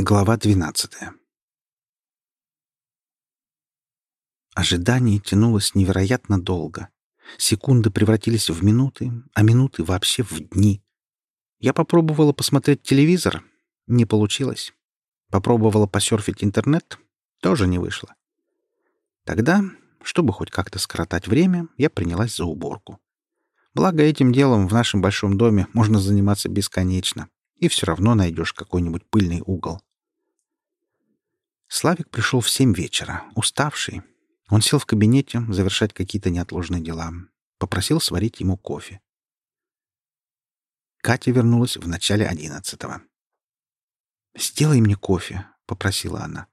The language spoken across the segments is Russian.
Глава двенадцатая Ожидание тянулось невероятно долго. Секунды превратились в минуты, а минуты вообще в дни. Я попробовала посмотреть телевизор. Не получилось. Попробовала посерфить интернет. Тоже не вышло. Тогда, чтобы хоть как-то скоротать время, я принялась за уборку. Благо, этим делом в нашем большом доме можно заниматься бесконечно, и все равно найдешь какой-нибудь пыльный угол. Славик пришел в семь вечера, уставший. Он сел в кабинете завершать какие-то неотложные дела. Попросил сварить ему кофе. Катя вернулась в начале одиннадцатого. «Сделай мне кофе», — попросила она.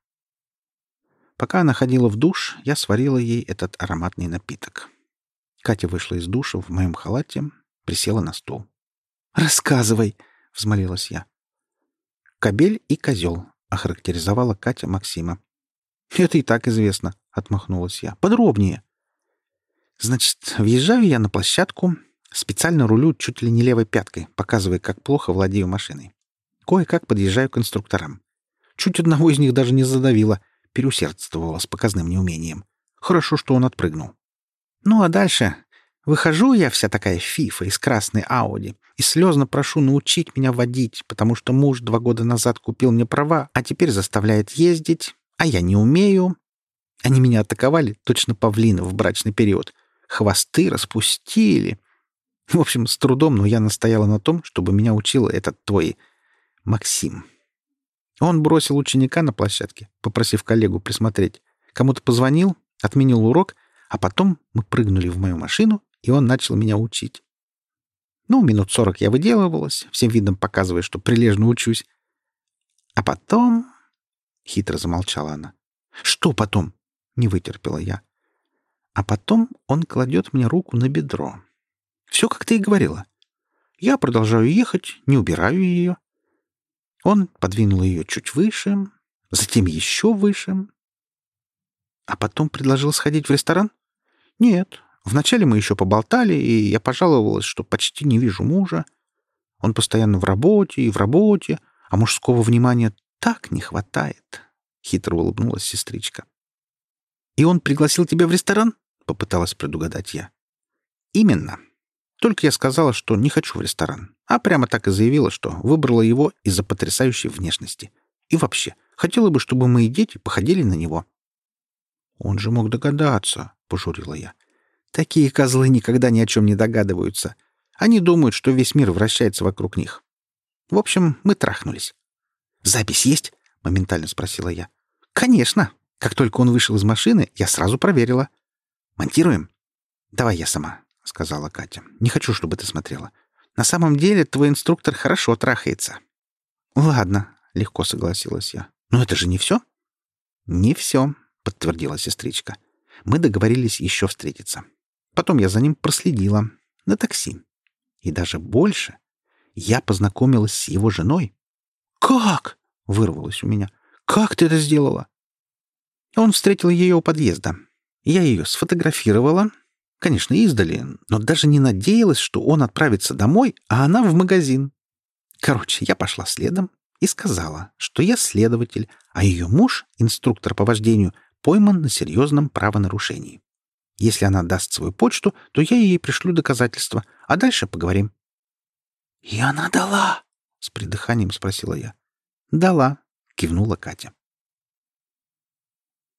Пока она ходила в душ, я сварила ей этот ароматный напиток. Катя вышла из душа в моем халате, присела на стул. «Рассказывай!» — взмолилась я. «Кобель и козел», — охарактеризовала Катя Максима. «Это и так известно», — отмахнулась я. «Подробнее». «Значит, въезжаю я на площадку, специально рулю чуть ли не левой пяткой, показывая, как плохо владею машиной. Кое-как подъезжаю к инструкторам. Чуть одного из них даже не задавило, переусердствовала с показным неумением. Хорошо, что он отпрыгнул. Ну а дальше Выхожу я вся такая фифа из красной Ауди и слезно прошу научить меня водить, потому что муж два года назад купил мне права, а теперь заставляет ездить, а я не умею. Они меня атаковали, точно павлины в брачный период. Хвосты распустили. В общем, с трудом, но я настояла на том, чтобы меня учил этот твой Максим. Он бросил ученика на площадке, попросив коллегу присмотреть. Кому-то позвонил, отменил урок, а потом мы прыгнули в мою машину и он начал меня учить. Ну, минут сорок я выделывалась, всем видом показывая, что прилежно учусь. А потом... Хитро замолчала она. «Что потом?» — не вытерпела я. А потом он кладет мне руку на бедро. Все, как ты и говорила. Я продолжаю ехать, не убираю ее. Он подвинул ее чуть выше, затем еще выше. А потом предложил сходить в ресторан? Нет, Вначале мы еще поболтали, и я пожаловалась, что почти не вижу мужа. Он постоянно в работе и в работе, а мужского внимания так не хватает. Хитро улыбнулась сестричка. «И он пригласил тебя в ресторан?» — попыталась предугадать я. «Именно. Только я сказала, что не хочу в ресторан, а прямо так и заявила, что выбрала его из-за потрясающей внешности. И вообще, хотела бы, чтобы мои дети походили на него». «Он же мог догадаться», — пожурила я. Такие козлы никогда ни о чем не догадываются. Они думают, что весь мир вращается вокруг них. В общем, мы трахнулись. «Запись есть?» — моментально спросила я. «Конечно!» Как только он вышел из машины, я сразу проверила. «Монтируем?» «Давай я сама», — сказала Катя. «Не хочу, чтобы ты смотрела. На самом деле твой инструктор хорошо трахается». «Ладно», — легко согласилась я. «Но это же не все?» «Не все», — подтвердила сестричка. «Мы договорились еще встретиться. Потом я за ним проследила. На такси. И даже больше. Я познакомилась с его женой. «Как?» — вырвалось у меня. «Как ты это сделала?» Он встретил ее у подъезда. Я ее сфотографировала. Конечно, издали, но даже не надеялась, что он отправится домой, а она в магазин. Короче, я пошла следом и сказала, что я следователь, а ее муж, инструктор по вождению, пойман на серьезном правонарушении. Если она даст свою почту, то я ей пришлю доказательства, а дальше поговорим». «И она дала?» — с придыханием спросила я. «Дала», — кивнула Катя.